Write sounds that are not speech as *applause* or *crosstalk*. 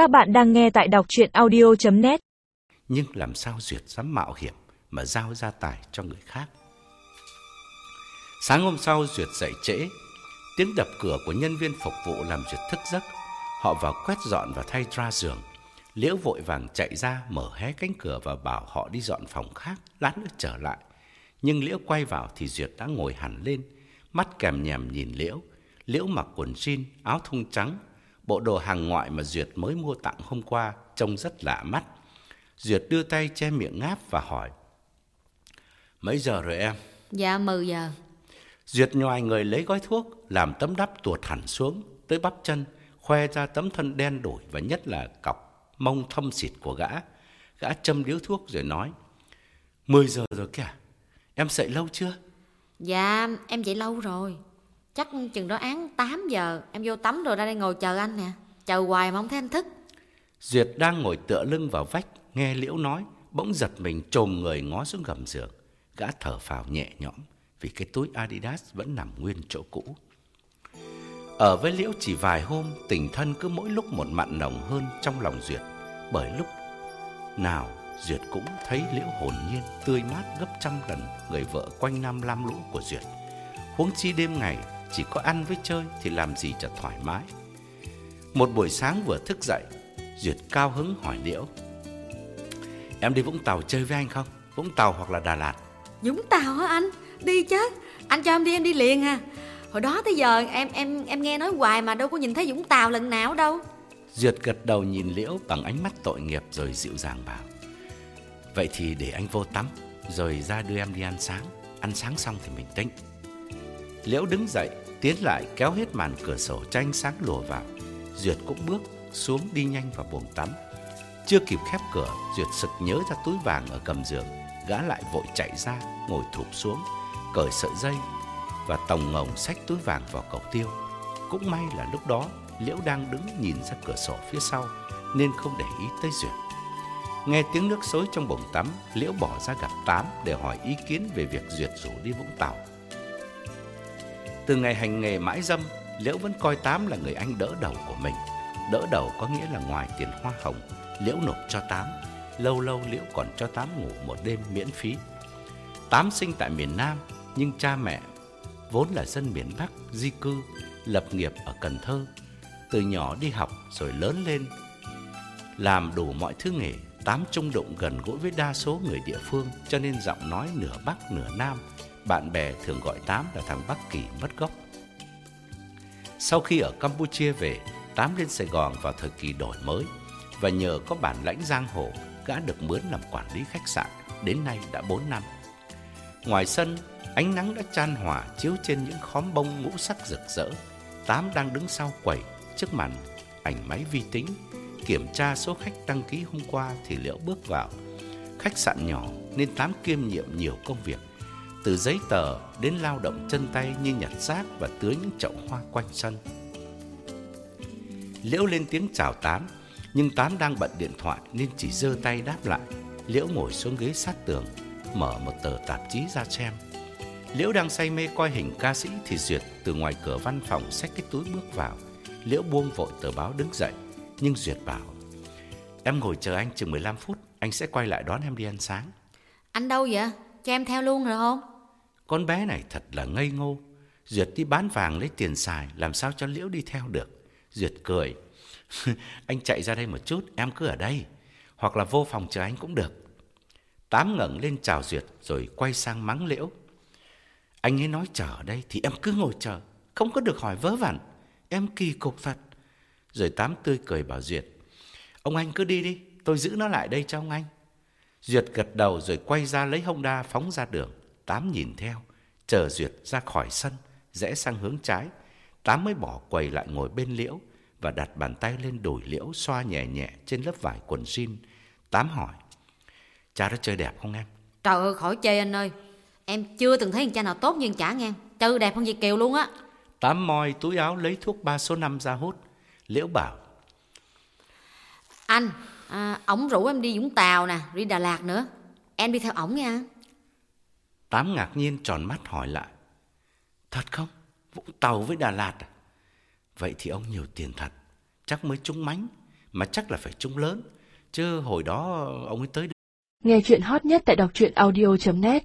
Các bạn đang nghe tại đọc chuyện audio.net Nhưng làm sao Duyệt dám mạo hiểm mà giao gia tài cho người khác. Sáng hôm sau Duyệt dậy trễ, tiếng đập cửa của nhân viên phục vụ làm Duyệt thức giấc. Họ vào quét dọn và thay ra giường. Liễu vội vàng chạy ra mở hé cánh cửa và bảo họ đi dọn phòng khác, lát nữa trở lại. Nhưng Liễu quay vào thì Duyệt đã ngồi hẳn lên, mắt kèm nhèm nhìn Liễu. Liễu mặc quần jean, áo thun trắng, bộ đồ hàng ngoại mà Duyệt mới mua tặng hôm qua, trông rất lạ mắt. Duyệt đưa tay che miệng ngáp và hỏi. Mấy giờ rồi em? Dạ 10 giờ Duyệt nhòi người lấy gói thuốc, làm tấm đắp tuột hẳn xuống, tới bắp chân, khoe ra tấm thân đen đổi và nhất là cọc mông thâm xịt của gã. Gã châm điếu thuốc rồi nói. 10 giờ rồi kìa, em dậy lâu chưa? Dạ em dậy lâu rồi Chắc chừng đó án 8 giờ Em vô tắm rồi ra đây ngồi chờ anh nè Chờ hoài mà không thấy anh thức Duyệt đang ngồi tựa lưng vào vách, nghe Liễu nói, bỗng giật mình trồm người ngó xuống gầm giường. Gã thở phào nhẹ nhõm vì cái túi Adidas vẫn nằm nguyên chỗ cũ. Ở với Liễu chỉ vài hôm, tình thân cứ mỗi lúc một mặn nồng hơn trong lòng Duyệt. Bởi lúc nào Duyệt cũng thấy Liễu hồn nhiên, tươi mát gấp trăm lần người vợ quanh năm lam lũ của Duyệt. Huống chi đêm ngày chỉ có ăn với chơi thì làm gì cho thoải mái. Một buổi sáng vừa thức dậy, Duyệt cao hứng hỏi Liễu. Em đi Vũng Tàu chơi với anh không? Vũng Tàu hoặc là Đà Lạt? Dũng Tàu hả anh Đi chứ Anh cho em đi em đi liền à Hồi đó tới giờ em em em nghe nói hoài mà đâu có nhìn thấy Dũng Tàu lần nào đâu Duyệt gật đầu nhìn Liễu bằng ánh mắt tội nghiệp rồi dịu dàng bảo. Vậy thì để anh vô tắm, rồi ra đưa em đi ăn sáng. Ăn sáng xong thì mình tính. Liễu đứng dậy, tiến lại kéo hết màn cửa sổ tranh sáng lùa vào. Duyệt cũng bước xuống đi nhanh vào buồng tắm. Chưa kịp khép cửa, Duyệt sực nhớ ra túi vàng ở cầm giường. Gã lại vội chạy ra, ngồi thụp xuống, cởi sợi dây và tòng ngồng xách túi vàng vào cầu tiêu. Cũng may là lúc đó Liễu đang đứng nhìn ra cửa sổ phía sau nên không để ý tới Duyệt. Nghe tiếng nước xối trong bồn tắm, Liễu bỏ ra gặp Tám để hỏi ý kiến về việc Duyệt rủ đi Vũng Tàu. Từ ngày hành nghề mãi dâm, Liễu vẫn coi Tám là người anh đỡ đầu của mình. Đỡ đầu có nghĩa là ngoài tiền hoa hồng, Liễu nộp cho Tám. Lâu lâu Liễu còn cho Tám ngủ một đêm miễn phí. Tám sinh tại miền Nam, nhưng cha mẹ vốn là dân miền Bắc, di cư, lập nghiệp ở Cần Thơ. Từ nhỏ đi học rồi lớn lên, làm đủ mọi thứ nghề. Tám trung đụng gần gũi với đa số người địa phương, cho nên giọng nói nửa Bắc nửa Nam. Bạn bè thường gọi Tám là thằng Bắc Kỳ mất gốc. Sau khi ở Campuchia về, Tám lên Sài Gòn vào thời kỳ đổi mới và nhờ có bản lãnh giang hồ, gã được mướn làm quản lý khách sạn, đến nay đã 4 năm. Ngoài sân, ánh nắng đã chan hòa chiếu trên những khóm bông ngũ sắc rực rỡ. Tám đang đứng sau quầy trước màn ảnh máy vi tính, kiểm tra số khách đăng ký hôm qua thì liệu bước vào. Khách sạn nhỏ nên Tám kiêm nhiệm nhiều công việc, từ giấy tờ đến lao động chân tay như nhặt rác và tưới những chậu hoa quanh sân. Liễu lên tiếng chào Tám, nhưng Tám đang bận điện thoại nên chỉ giơ tay đáp lại. Liễu ngồi xuống ghế sát tường, mở một tờ tạp chí ra xem. Liễu đang say mê coi hình ca sĩ thì Duyệt từ ngoài cửa văn phòng xách cái túi bước vào. Liễu buông vội tờ báo đứng dậy, nhưng Duyệt bảo: "Em ngồi chờ anh chừng 15 phút, anh sẽ quay lại đón em đi ăn sáng." Anh đâu vậy Cho em theo luôn rồi không con bé này thật là ngây ngô. Duyệt đi bán vàng lấy tiền xài, làm sao cho Liễu đi theo được. Duyệt cười. *laughs* anh chạy ra đây một chút, em cứ ở đây. Hoặc là vô phòng chờ anh cũng được. Tám ngẩng lên chào Duyệt rồi quay sang mắng Liễu. Anh ấy nói chờ ở đây thì em cứ ngồi chờ, không có được hỏi vớ vẩn. Em kỳ cục thật. Rồi Tám tươi cười bảo Duyệt. Ông anh cứ đi đi, tôi giữ nó lại đây cho ông anh. Duyệt gật đầu rồi quay ra lấy hông đa phóng ra đường. Tám nhìn theo, chờ Duyệt ra khỏi sân, rẽ sang hướng trái. Tám mới bỏ quầy lại ngồi bên Liễu và đặt bàn tay lên đùi Liễu xoa nhẹ nhẹ trên lớp vải quần jean. Tám hỏi, cha đó chơi đẹp không em? Trời ơi khỏi chê anh ơi Em chưa từng thấy cha nào tốt như chả nghe Chơi đẹp hơn Việt Kiều luôn á Tám moi túi áo lấy thuốc ba số 5 ra hút. Liễu bảo, Anh à, Ổng rủ em đi Vũng Tàu nè Đi Đà Lạt nữa Em đi theo ổng nha Tám ngạc nhiên tròn mắt hỏi lại. Thật không? Vũng Tàu với Đà Lạt à? Vậy thì ông nhiều tiền thật. Chắc mới trúng mánh. mà chắc là phải trúng lớn, chứ hồi đó ông ấy tới Nghe chuyện hot nhất tại đọc truyện audio.net